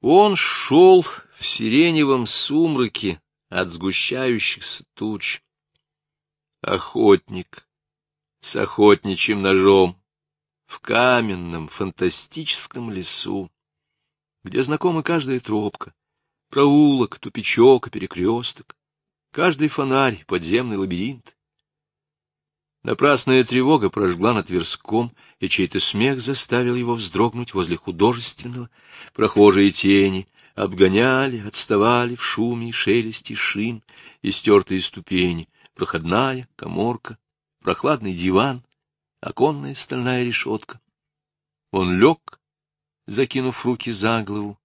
Он шел в сиреневом сумраке от сгущающихся туч. Охотник с охотничьим ножом в каменном фантастическом лесу, где знакома каждая тропка, проулок, тупичок и перекресток, каждый фонарь, подземный лабиринт. Напрасная тревога прожгла на Тверском, и чей-то смех заставил его вздрогнуть возле художественного. Прохожие тени обгоняли, отставали в шуме и шелесте шин, истертые ступени, проходная, коморка, прохладный диван, оконная стальная решетка. Он лег, закинув руки за голову,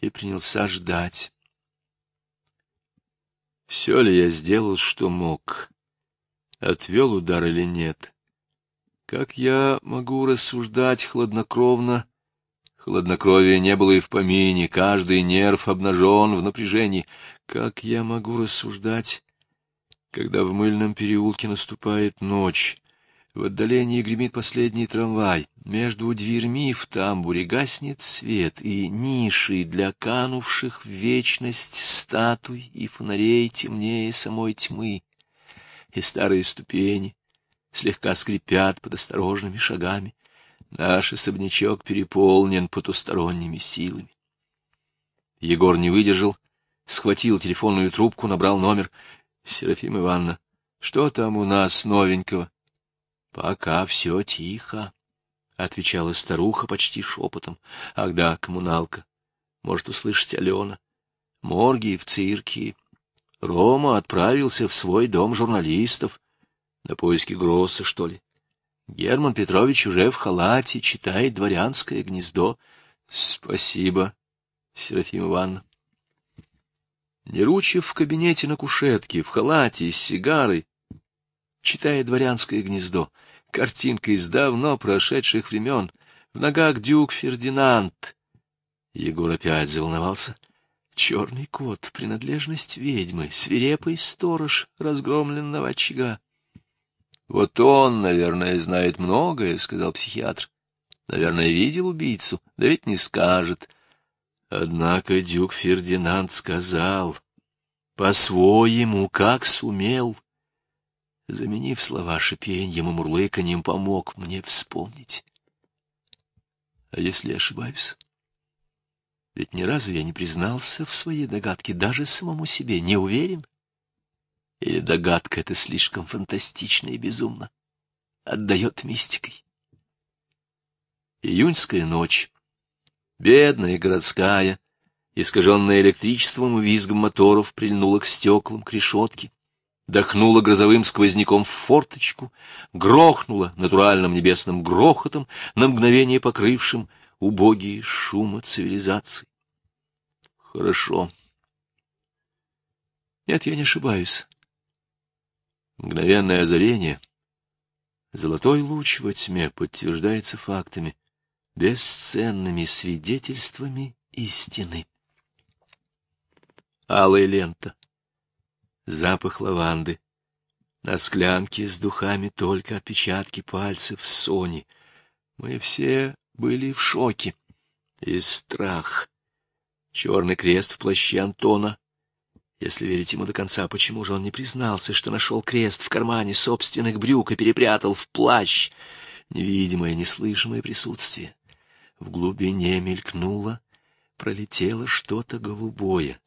и принялся ждать. Все ли я сделал, что мог? Отвел удар или нет. Как я могу рассуждать хладнокровно? Хладнокровия не было и в помине, каждый нерв обнажен в напряжении. Как я могу рассуждать, когда в мыльном переулке наступает ночь? В отдалении гремит последний трамвай. Между дверьми в тамбуре гаснет свет, и ниши для канувших в вечность статуй и фонарей темнее самой тьмы и старые ступени слегка скрипят под осторожными шагами. Наш особнячок переполнен потусторонними силами. Егор не выдержал, схватил телефонную трубку, набрал номер. — Серафим Ивановна, что там у нас новенького? — Пока все тихо, — отвечала старуха почти шепотом. — Ах да, коммуналка. Может услышать Алена. Морги в цирке, Рома отправился в свой дом журналистов. На поиски Гросса, что ли? Герман Петрович уже в халате читает «Дворянское гнездо». Спасибо, Серафим Ивановна. Неручев в кабинете на кушетке, в халате, с сигарой, читая «Дворянское гнездо». Картинка из давно прошедших времен. В ногах дюк Фердинанд. Егор опять заволновался. — Черный кот — принадлежность ведьмы, свирепый сторож разгромленного очага. — Вот он, наверное, знает многое, — сказал психиатр. — Наверное, видел убийцу, да ведь не скажет. Однако дюк Фердинанд сказал, по-своему, как сумел. Заменив слова шипеньем и мурлыканьем, помог мне вспомнить. А если ошибаюсь? Ведь ни разу я не признался в своей догадке, даже самому себе, не уверен. Или догадка эта слишком фантастична и безумна, отдает мистикой. Июньская ночь, бедная городская, искаженная электричеством и визгом моторов, прильнула к стеклам, к решетке, дохнула грозовым сквозняком в форточку, грохнула натуральным небесным грохотом, на мгновение покрывшим убогие шумы цивилизации. Хорошо. Нет, я не ошибаюсь. Мгновенное озарение, золотой луч во тьме подтверждается фактами, бесценными свидетельствами истины. Алая лента, запах лаванды, на склянке с духами только отпечатки пальцев Сони. Мы все были в шоке. И страх. Черный крест в плаще Антона. Если верить ему до конца, почему же он не признался, что нашел крест в кармане собственных брюк и перепрятал в плащ? Невидимое, неслышимое присутствие. В глубине мелькнуло, пролетело что-то голубое,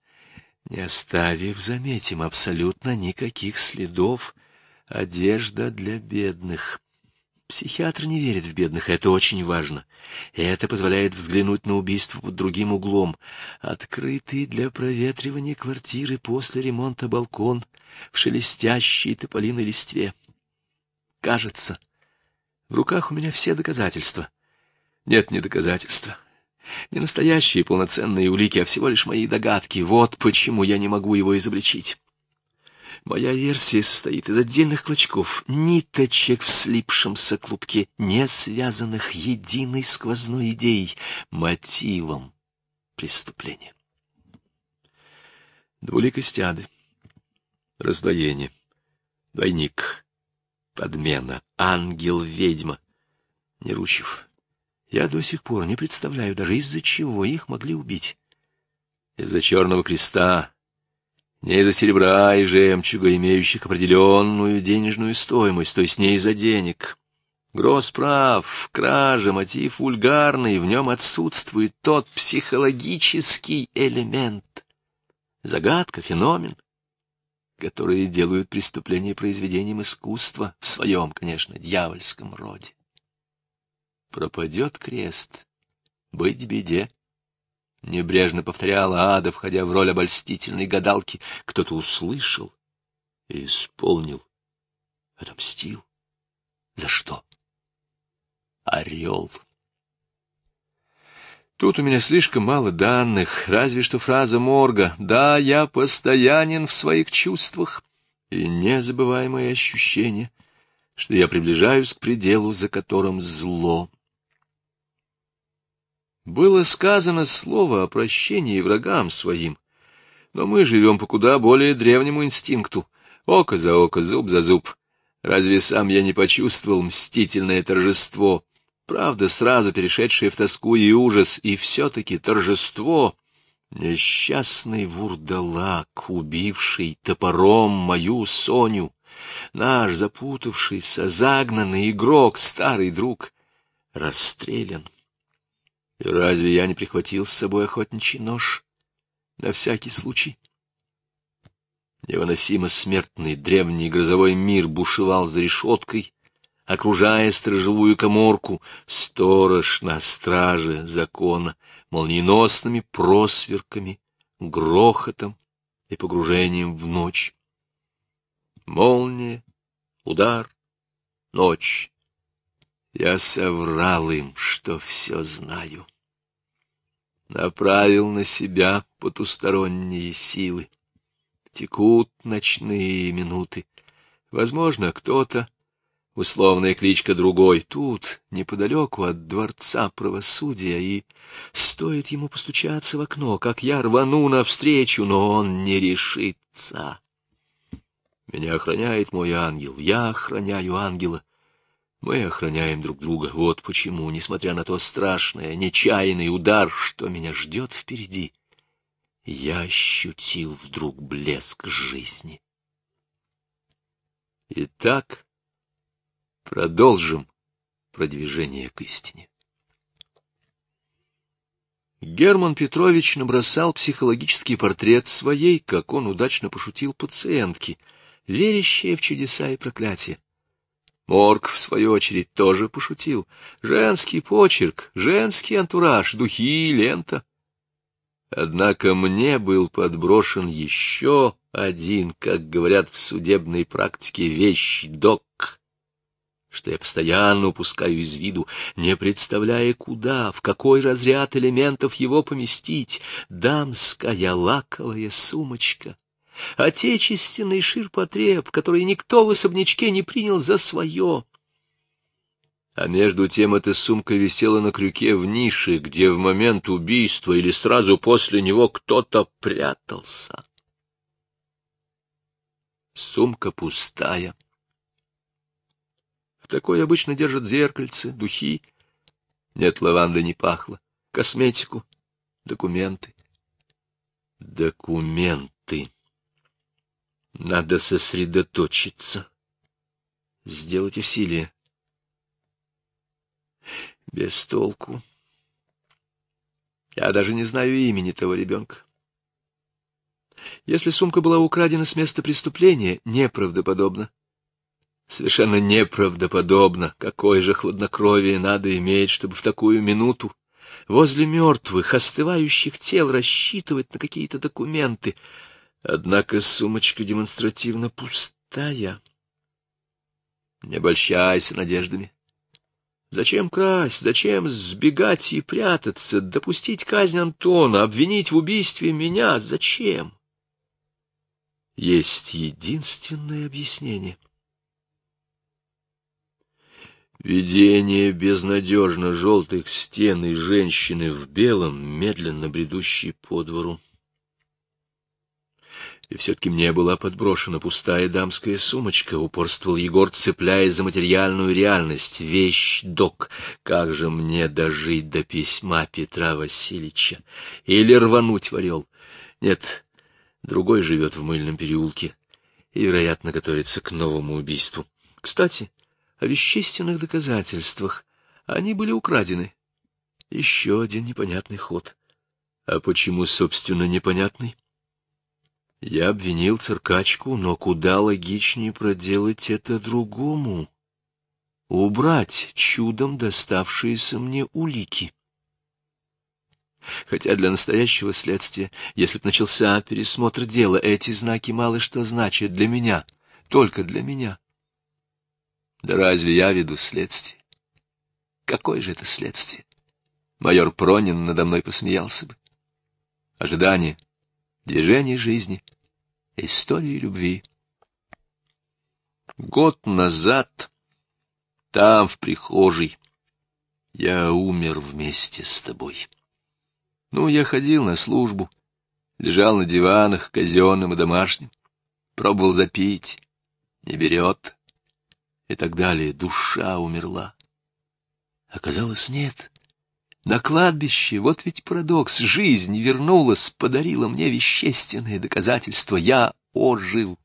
не оставив, заметим, абсолютно никаких следов. Одежда для бедных. Психиатр не верит в бедных, это очень важно. Это позволяет взглянуть на убийство под другим углом. Открытый для проветривания квартиры после ремонта балкон в шелестящей тополиной листве. Кажется, в руках у меня все доказательства. Нет, не доказательства. Не настоящие полноценные улики, а всего лишь мои догадки. Вот почему я не могу его изобличить. Моя версия состоит из отдельных клочков, ниточек в слипшемся клубке, не связанных единой сквозной идеей, мотивом преступления. Двуликость ады, раздвоение, двойник, подмена, ангел-ведьма, Неручев. Я до сих пор не представляю даже, из-за чего их могли убить. Из-за черного креста, не из-за серебра и жемчуга, имеющих определенную денежную стоимость, то есть не из-за денег. Гросс прав, кража, мотив вульгарный, в нем отсутствует тот психологический элемент. Загадка, феномен, которые делают преступление произведением искусства в своем, конечно, дьявольском роде. Пропадет крест, быть беде. Небрежно повторяла Ада, входя в роль обольстительной гадалки. Кто-то услышал и исполнил, отомстил. За что? орел. Тут у меня слишком мало данных, разве что фраза Морга «Да, я постоянен в своих чувствах» и незабываемое ощущение, что я приближаюсь к пределу, за которым зло. Было сказано слово о прощении врагам своим, но мы живем по куда более древнему инстинкту — око за око, зуб за зуб. Разве сам я не почувствовал мстительное торжество, Правда, сразу перешедшее в тоску и ужас, и все-таки торжество. Несчастный вурдалак, убивший топором мою Соню, наш запутавшийся, загнанный игрок, старый друг, расстрелян. И разве я не прихватил с собой охотничий нож? На всякий случай. Невыносимо смертный древний грозовой мир бушевал за решеткой, окружая сторожевую коморку, сторож на страже закона, молниеносными просверками, грохотом и погружением в ночь. Молния, удар, ночь. Я соврал им, что все знаю. Направил на себя потусторонние силы. Текут ночные минуты. Возможно, кто-то условная кличка другой, тут, неподалеку от дворца правосудия, и стоит ему постучаться в окно, как я рвану навстречу, но он не решится. Меня охраняет мой ангел, я охраняю ангела. Мы охраняем друг друга. Вот почему, несмотря на то страшное, нечаянный удар, что меня ждет впереди, я ощутил вдруг блеск жизни. Итак, Продолжим продвижение к истине. Герман Петрович набросал психологический портрет своей, как он удачно пошутил, пациентки, верящей в чудеса и проклятия. Морг, в свою очередь, тоже пошутил. Женский почерк, женский антураж, духи, лента. Однако мне был подброшен еще один, как говорят в судебной практике, вещь-док, что я постоянно упускаю из виду, не представляя, куда, в какой разряд элементов его поместить. Дамская лаковая сумочка, отечественный ширпотреб, который никто в особнячке не принял за свое. А между тем эта сумка висела на крюке в нише, где в момент убийства или сразу после него кто-то прятался. Сумка пустая. В такой обычно держат зеркальце, духи. Нет, лаванды не пахло. Косметику, документы. Документы. Надо сосредоточиться. Сделать усилие. Без толку. Я даже не знаю имени того ребенка. Если сумка была украдена с места преступления, неправдоподобно. Совершенно неправдоподобно, какое же хладнокровие надо иметь, чтобы в такую минуту возле мертвых, остывающих тел рассчитывать на какие-то документы. Однако сумочка демонстративно пустая. Не обольщайся надеждами. Зачем красть, зачем сбегать и прятаться, допустить казнь Антона, обвинить в убийстве меня? Зачем? Есть единственное объяснение — Видение безнадежно желтых стен и женщины в белом, медленно бредущей по двору. И все-таки мне была подброшена пустая дамская сумочка, упорствовал Егор, цепляясь за материальную реальность. Вещь, док, как же мне дожить до письма Петра Васильевича? Или рвануть в орел? Нет, другой живет в мыльном переулке и, вероятно, готовится к новому убийству. Кстати, о вещественных доказательствах. Они были украдены. Еще один непонятный ход. А почему, собственно, непонятный? Я обвинил циркачку, но куда логичнее проделать это другому. Убрать чудом доставшиеся мне улики. Хотя для настоящего следствия, если б начался пересмотр дела, эти знаки мало что значат для меня, только для меня. Да разве я веду следствие? Какое же это следствие? Майор Пронин надо мной посмеялся бы. Ожидание, движение жизни, истории любви. Год назад, там, в прихожей, я умер вместе с тобой. Ну, я ходил на службу, лежал на диванах, казенным и домашним, пробовал запить, не берет, и так далее. Душа умерла. Оказалось, нет. На кладбище, вот ведь парадокс, жизнь вернулась, подарила мне вещественные доказательства. Я ожил.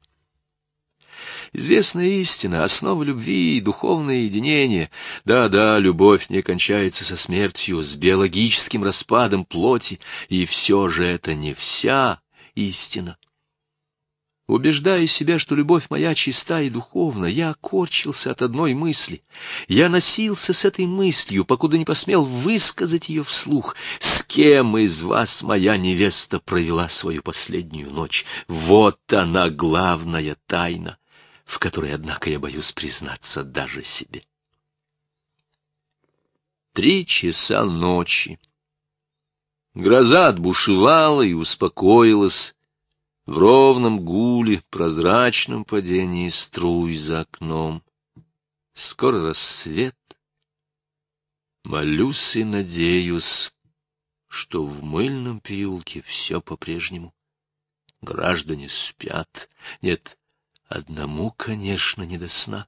Известная истина, основа любви и духовное единение. Да-да, любовь не кончается со смертью, с биологическим распадом плоти, и все же это не вся истина. Убеждая себя, что любовь моя чиста и духовна, я корчился от одной мысли. Я носился с этой мыслью, покуда не посмел высказать ее вслух. С кем из вас моя невеста провела свою последнюю ночь? Вот она главная тайна, в которой, однако, я боюсь признаться даже себе. Три часа ночи. Гроза отбушевала и успокоилась, в ровном гуле, прозрачном падении струй за окном. Скоро рассвет. Молюсь и надеюсь, что в мыльном переулке все по-прежнему. Граждане спят. Нет, одному, конечно, не до сна.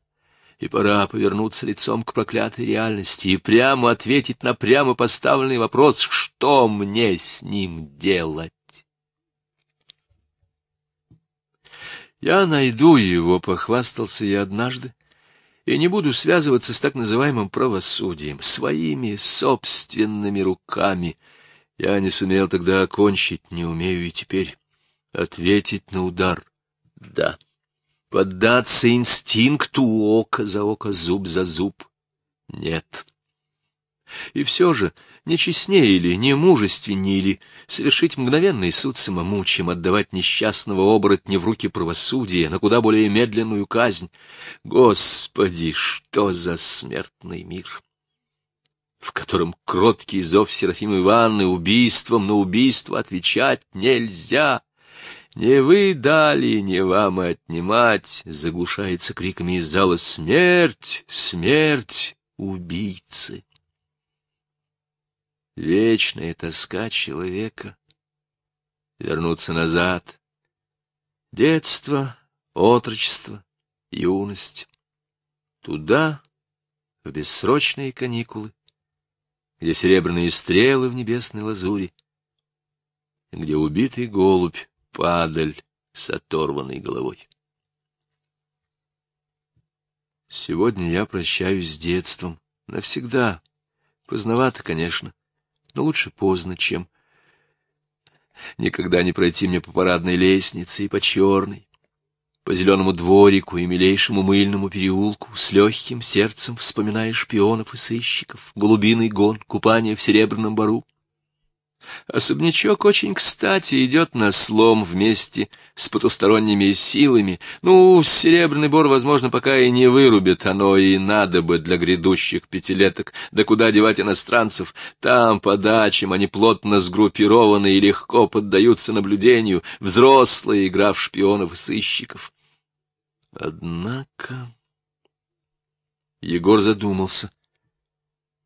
И пора повернуться лицом к проклятой реальности и прямо ответить на прямо поставленный вопрос, что мне с ним делать. Я найду его, похвастался я однажды, и не буду связываться с так называемым правосудием, своими собственными руками. Я не сумел тогда окончить, не умею и теперь ответить на удар. Да, поддаться инстинкту око за око, зуб за зуб. Нет. И все же не честнее или не мужественнее или совершить мгновенный суд самому, чем отдавать несчастного оборотня в руки правосудия на куда более медленную казнь. Господи, что за смертный мир! в котором кроткий зов Серафимы Ивановны убийством на убийство отвечать нельзя. Не вы дали, не вам и отнимать, заглушается криками из зала «Смерть! Смерть! Убийцы!» Вечная тоска человека вернуться назад. Детство, отрочество, юность. Туда, в бессрочные каникулы, где серебряные стрелы в небесной лазури, где убитый голубь, падаль с оторванной головой. Сегодня я прощаюсь с детством. Навсегда. Поздновато, конечно но лучше поздно, чем... Никогда не пройти мне по парадной лестнице и по черной, по зеленому дворику и милейшему мыльному переулку, с легким сердцем вспоминая шпионов и сыщиков, голубиный гон, купание в серебряном бару. Особнячок очень кстати идет на слом вместе с потусторонними силами. Ну, серебряный бор, возможно, пока и не вырубит, оно и надо бы для грядущих пятилеток. Да куда девать иностранцев? Там, по дачам, они плотно сгруппированы и легко поддаются наблюдению. Взрослая игра в шпионов и сыщиков. Однако... Егор задумался.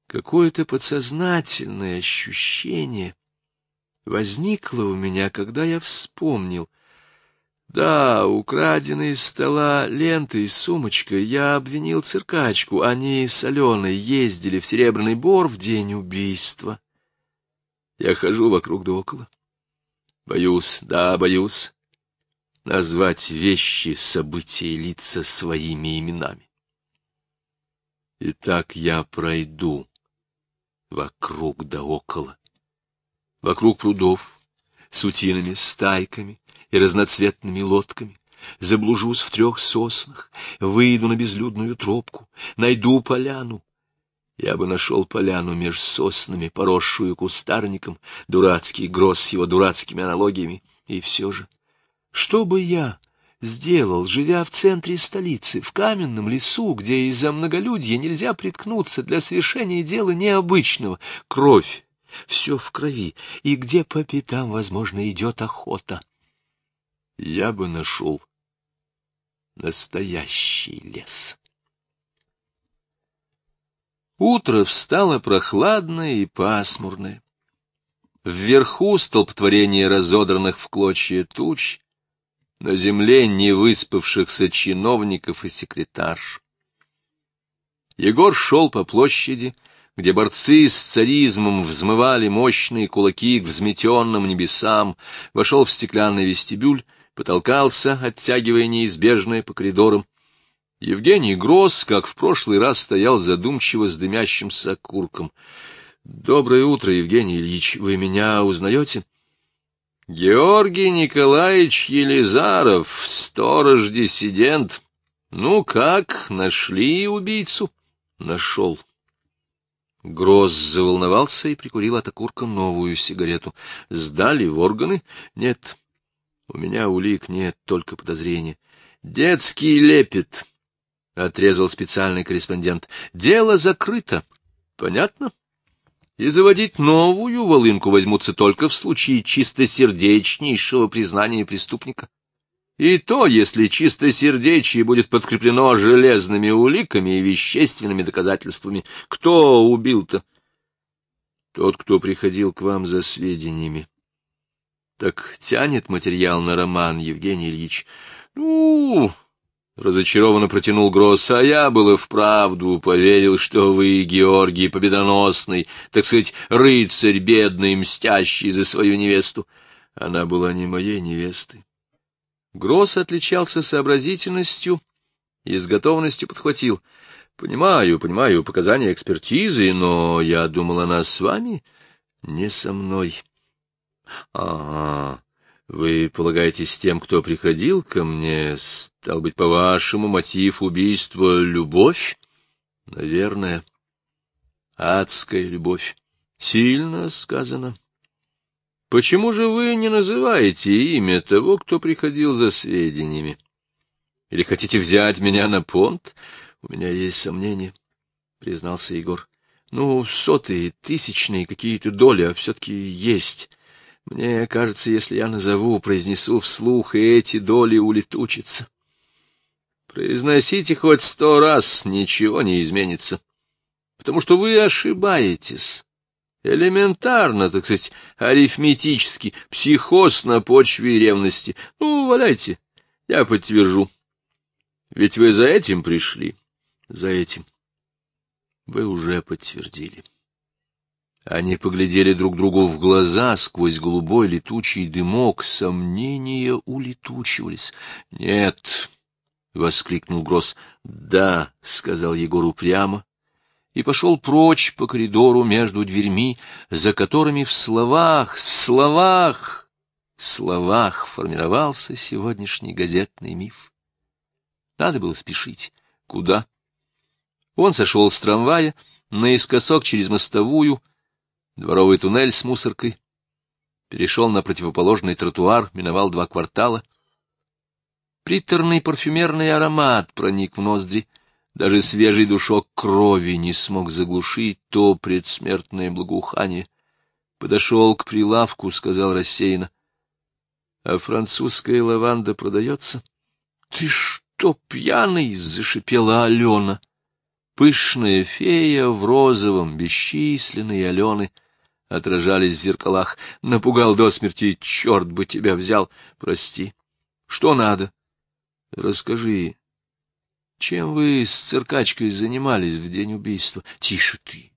Какое-то подсознательное ощущение возникло у меня, когда я вспомнил. Да, украденные из стола ленты и сумочка я обвинил циркачку. Они с Аленой ездили в Серебряный Бор в день убийства. Я хожу вокруг да около. Боюсь, да, боюсь назвать вещи, события и лица своими именами. И так я пройду вокруг да около, вокруг прудов, с утиными стайками и разноцветными лодками, заблужусь в трех соснах, выйду на безлюдную тропку, найду поляну. Я бы нашел поляну меж соснами, поросшую кустарником, дурацкий гроз с его дурацкими аналогиями, и все же, что бы я сделал, живя в центре столицы, в каменном лесу, где из-за многолюдья нельзя приткнуться для совершения дела необычного, кровь, все в крови, и где по пятам, возможно, идет охота. Я бы нашел настоящий лес. Утро встало прохладное и пасмурное. Вверху столпотворение разодранных в клочья туч, на земле невыспавшихся чиновников и секретарш. Егор шел по площади, где борцы с царизмом взмывали мощные кулаки к взметенным небесам, вошел в стеклянный вестибюль, потолкался, оттягивая неизбежное по коридорам. Евгений Гросс, как в прошлый раз, стоял задумчиво с дымящимся окурком. — Доброе утро, Евгений Ильич. Вы меня узнаете? — Георгий Николаевич Елизаров, сторож-диссидент. Ну как, нашли убийцу? — Нашел. Гросс заволновался и прикурил от окурка новую сигарету. — Сдали в органы? — Нет. У меня улик нет, только подозрения. — Детский лепет, — отрезал специальный корреспондент. — Дело закрыто. Понятно? — и заводить новую волынку возьмутся только в случае чистосердечнейшего признания преступника. И то, если чистосердечие будет подкреплено железными уликами и вещественными доказательствами. Кто убил-то? Тот, кто приходил к вам за сведениями. Так тянет материал на роман, Евгений Ильич. Ну, Разочарованно протянул Гросс, а я было вправду поверил, что вы, Георгий Победоносный, так сказать, рыцарь бедный, мстящий за свою невесту. Она была не моей невестой. Гросс отличался сообразительностью и с готовностью подхватил. — Понимаю, понимаю, показания экспертизы, но я думал, она с вами, не со мной. — А, вы полагаетесь тем, кто приходил ко мне, стал быть, по-вашему, мотив убийства — любовь? Наверное. Адская любовь. Сильно сказано. Почему же вы не называете имя того, кто приходил за сведениями? Или хотите взять меня на понт? У меня есть сомнения, — признался Егор. Ну, сотые, тысячные какие-то доли, а все-таки есть. Мне кажется, если я назову, произнесу вслух, и эти доли улетучатся. Произносите хоть сто раз, ничего не изменится, потому что вы ошибаетесь. Элементарно, так сказать, арифметически, психоз на почве ревности. Ну, валяйте, я подтвержу. Ведь вы за этим пришли, за этим. Вы уже подтвердили. Они поглядели друг другу в глаза сквозь голубой летучий дымок, сомнения улетучивались. — Нет, — воскликнул Гросс. — Да, — сказал Егор упрямо, и пошел прочь по коридору между дверьми, за которыми в словах, в словах, в словах формировался сегодняшний газетный миф. Надо было спешить. Куда? Он сошел с трамвая наискосок через мостовую, — дворовый туннель с мусоркой, перешел на противоположный тротуар, миновал два квартала. Приторный парфюмерный аромат проник в ноздри, даже свежий душок крови не смог заглушить то предсмертное благоухание. Подошел к прилавку, сказал рассеянно. — А французская лаванда продается? — Ты что, пьяный? — зашипела Алена. Пышная фея в розовом, бесчисленные Алены — отражались в зеркалах. Напугал до смерти, черт бы тебя взял. Прости. Что надо? Расскажи, чем вы с циркачкой занимались в день убийства? Тише ты.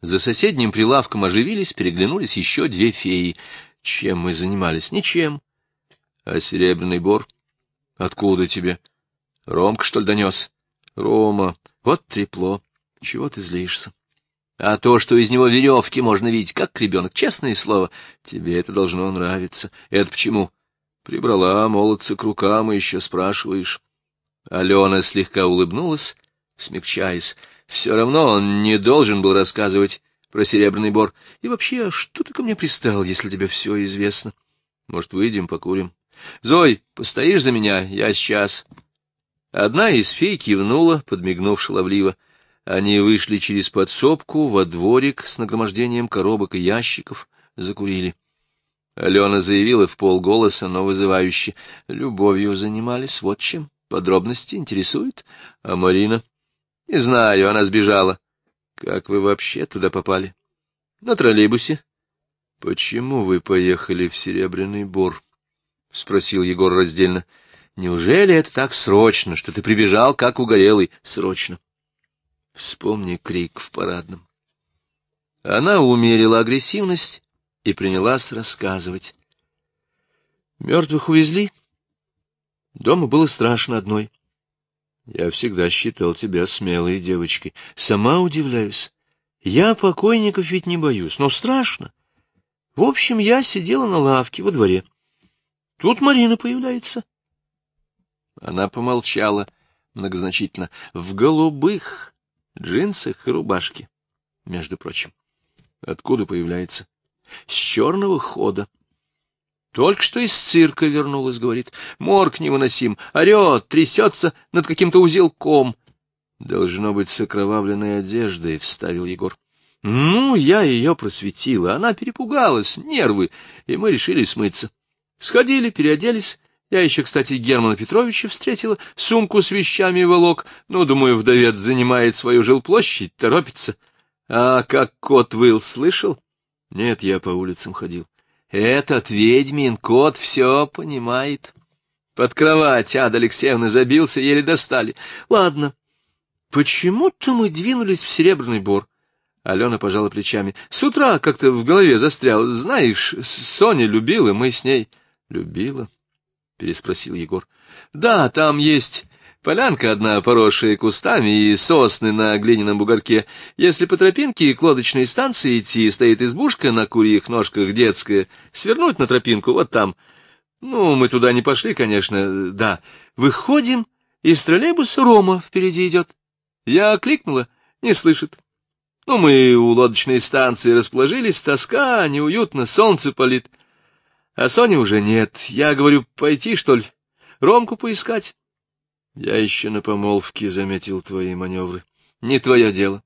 За соседним прилавком оживились, переглянулись еще две феи. Чем мы занимались? Ничем. А серебряный бор? Откуда тебе? Ромка, что ли, донес? Рома, вот трепло. Чего ты злишься? А то, что из него веревки можно видеть, как ребенок, честное слово, тебе это должно нравиться. Это почему? Прибрала молодца к рукам и еще спрашиваешь. Алена слегка улыбнулась, смягчаясь. Все равно он не должен был рассказывать про серебряный бор. И вообще, что ты ко мне пристал, если тебе все известно? Может, выйдем, покурим? Зой, постоишь за меня? Я сейчас. Одна из фей кивнула, подмигнув шаловливо. Они вышли через подсобку во дворик с нагромождением коробок и ящиков, закурили. Алена заявила в полголоса, но вызывающе. Любовью занимались, вот чем. Подробности интересуют. А Марина? Не знаю, она сбежала. Как вы вообще туда попали? На троллейбусе. Почему вы поехали в Серебряный Бор? — спросил Егор раздельно. — Неужели это так срочно, что ты прибежал, как угорелый? Срочно. Вспомни крик в парадном. Она умерила агрессивность и принялась рассказывать. Мертвых увезли. Дома было страшно одной. Я всегда считал тебя смелой девочкой. Сама удивляюсь. Я покойников ведь не боюсь, но страшно. В общем, я сидела на лавке во дворе. Тут Марина появляется. Она помолчала многозначительно. В голубых джинсах и рубашке, между прочим. Откуда появляется? С черного хода. Только что из цирка вернулась, говорит. Морг невыносим, орет, трясется над каким-то узелком. Должно быть с окровавленной одеждой, — вставил Егор. Ну, я ее просветила, она перепугалась, нервы, и мы решили смыться. Сходили, переоделись. Я еще, кстати, Германа Петровича встретила, сумку с вещами волок. Ну, думаю, вдовец занимает свою жилплощадь, торопится. А как кот выл, слышал? Нет, я по улицам ходил. Этот ведьмин кот все понимает. Под кровать Ада Алексеевна забился, еле достали. Ладно. Почему-то мы двинулись в Серебряный Бор. Алена пожала плечами. С утра как-то в голове застрял. Знаешь, Соня любила, мы с ней... Любила? — переспросил Егор. — Да, там есть полянка одна, поросшая кустами, и сосны на глиняном бугорке. Если по тропинке к лодочной станции идти, стоит избушка на курьих ножках детская, свернуть на тропинку вот там. Ну, мы туда не пошли, конечно, да. Выходим, из троллейбуса Рома впереди идет. Я кликнула, не слышит. Ну, мы у лодочной станции расположились, тоска, неуютно, солнце палит. А Сони уже нет. Я говорю, пойти, что ли, Ромку поискать? Я еще на помолвке заметил твои маневры. Не твое дело.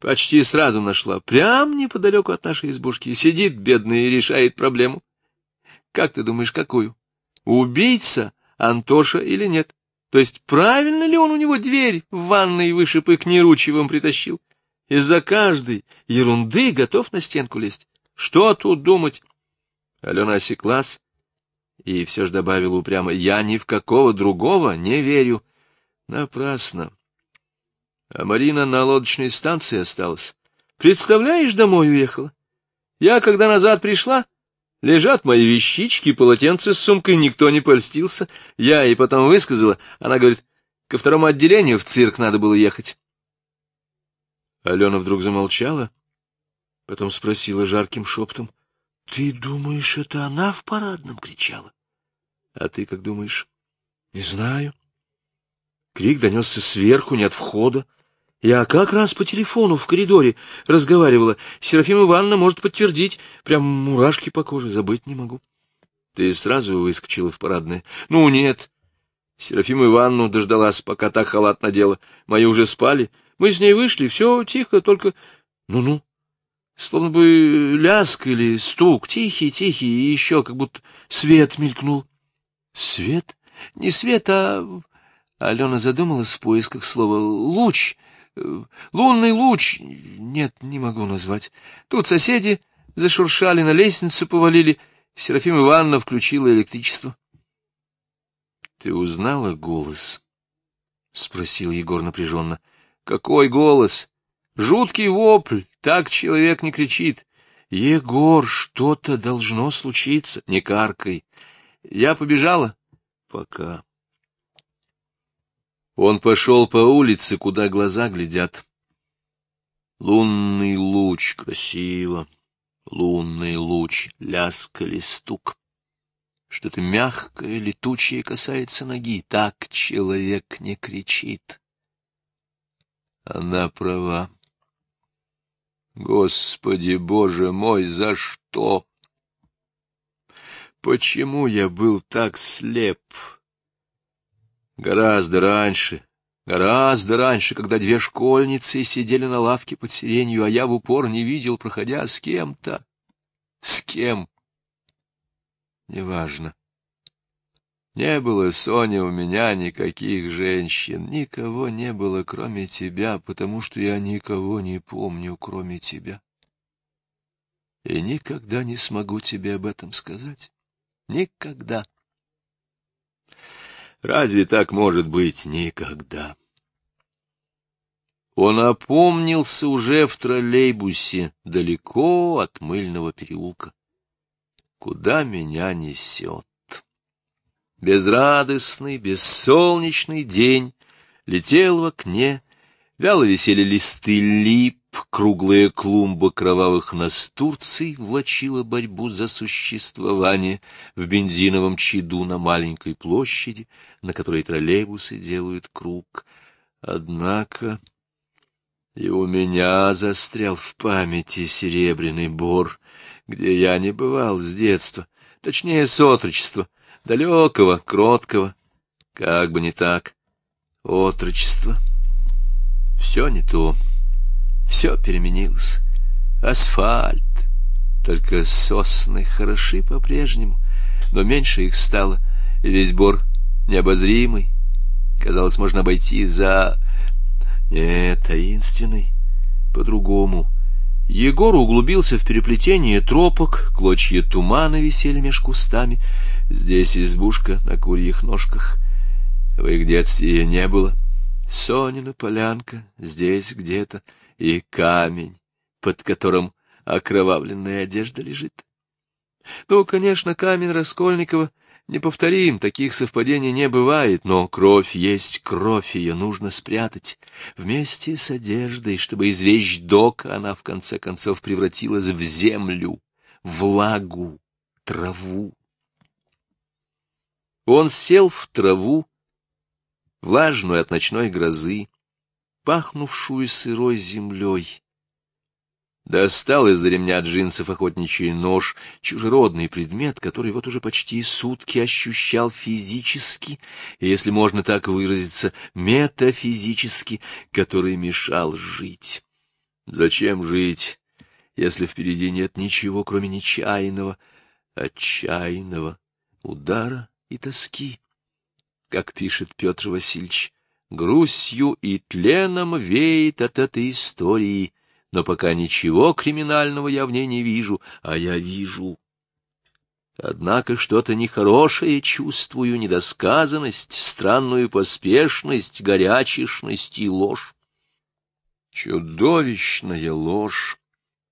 Почти сразу нашла. Прям неподалеку от нашей избушки. Сидит бедный и решает проблему. Как ты думаешь, какую? Убийца Антоша или нет? То есть правильно ли он у него дверь в ванной вышиб и к Неручевым притащил? Из-за каждой ерунды готов на стенку лезть. Что тут думать? Алена осеклась и все же добавила упрямо, «Я ни в какого другого не верю». Напрасно. А Марина на лодочной станции осталась. Представляешь, домой уехала. Я, когда назад пришла, лежат мои вещички, полотенце с сумкой, никто не польстился. Я ей потом высказала, она говорит, ко второму отделению в цирк надо было ехать. Алена вдруг замолчала, потом спросила жарким шептом, — Ты думаешь, это она в парадном кричала? — А ты как думаешь? — Не знаю. Крик донесся сверху, не от входа. Я как раз по телефону в коридоре разговаривала. Серафима Ивановна может подтвердить. Прям мурашки по коже, забыть не могу. Ты сразу выскочила в парадное? Ну, нет. Серафима Ивановна дождалась, пока так халат надела. Мои уже спали. Мы с ней вышли, все тихо, только... Ну-ну. Словно бы ляск или стук, тихий-тихий, и еще как будто свет мелькнул. Свет? Не свет, а... Алена задумалась в поисках слова «луч». Лунный луч. Нет, не могу назвать. Тут соседи зашуршали, на лестницу повалили. Серафима Ивановна включила электричество. — Ты узнала голос? — спросил Егор напряженно. — Какой голос? Жуткий вопль, так человек не кричит. Егор, что-то должно случиться, не каркай. Я побежала? Пока. Он пошел по улице, куда глаза глядят. Лунный луч красиво, лунный луч, ляск или стук. Что-то мягкое, летучее касается ноги. Так человек не кричит. Она права. Господи, Боже мой, за что? Почему я был так слеп? Гораздо раньше, гораздо раньше, когда две школьницы сидели на лавке под сиренью, а я в упор не видел, проходя с кем-то. С кем? Неважно. Не было, Соня, у меня никаких женщин, никого не было, кроме тебя, потому что я никого не помню, кроме тебя. И никогда не смогу тебе об этом сказать. Никогда. Разве так может быть? Никогда. Он опомнился уже в троллейбусе, далеко от мыльного переулка. Куда меня несет? Безрадостный, бессолнечный день летел в окне, вяло висели листы лип, круглая клумба кровавых настурций влачила борьбу за существование в бензиновом чаду на маленькой площади, на которой троллейбусы делают круг. Однако и у меня застрял в памяти серебряный бор, где я не бывал с детства, точнее, с отрочества, далекого, кроткого, как бы не так, отрочество. Все не то, все переменилось. Асфальт, только сосны хороши по-прежнему, но меньше их стало, и весь бор необозримый. Казалось, можно обойти за нет, таинственный, по-другому. Егор углубился в переплетение тропок, клочья тумана висели меж кустами. Здесь избушка на курьих ножках. В их детстве ее не было. Сонина полянка здесь где-то, и камень, под которым окровавленная одежда лежит. Ну, конечно, камень Раскольникова Неповторим, таких совпадений не бывает, но кровь есть кровь, ее нужно спрятать. Вместе с одеждой, чтобы из вещдока она в конце концов превратилась в землю, влагу, траву. Он сел в траву, влажную от ночной грозы, пахнувшую сырой землей, Достал из-за ремня джинсов охотничий нож, чужеродный предмет, который вот уже почти сутки ощущал физически, если можно так выразиться, метафизически, который мешал жить. Зачем жить, если впереди нет ничего, кроме нечаянного, отчаянного удара и тоски? Как пишет Петр Васильевич, грустью и тленом веет от этой истории — но пока ничего криминального я в ней не вижу, а я вижу. Однако что-то нехорошее чувствую, недосказанность, странную поспешность, горячешность и ложь. Чудовищная ложь,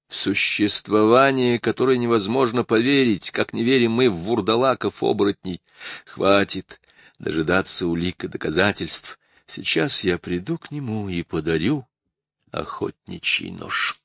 в существование которой невозможно поверить, как не верим мы в вурдалаков-оборотней. Хватит дожидаться улик и доказательств. Сейчас я приду к нему и подарю охотничий нож.